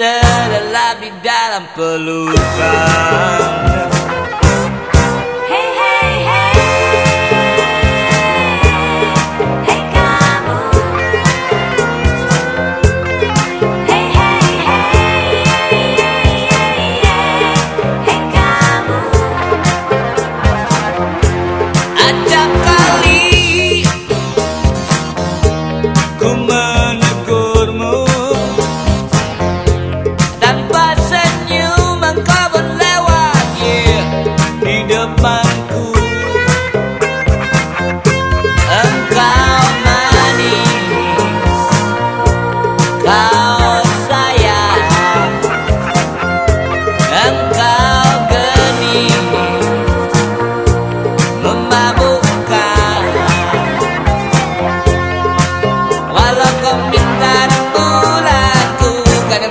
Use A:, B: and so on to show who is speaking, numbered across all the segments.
A: terlebih dalam pelukan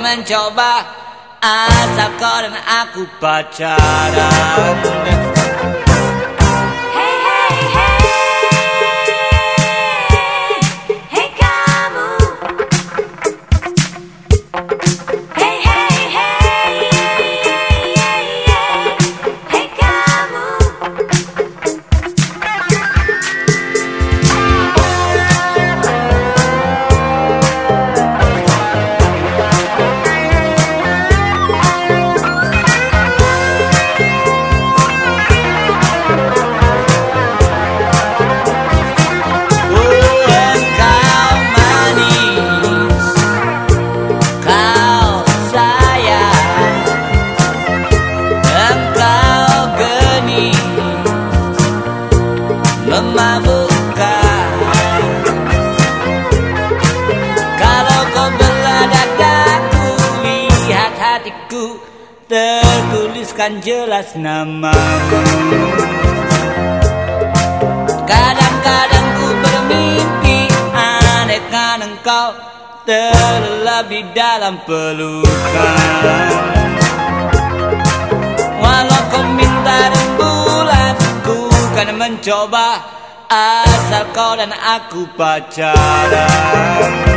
A: mencoba. Asal kau dan aku pacaran Tertuliskan jelas namamu Kadang-kadang ku bermimpi Anehkan engkau Terlebih dalam pelukan. Walau kau minta rembulan Ku kan mencoba Asal kau dan aku pacaran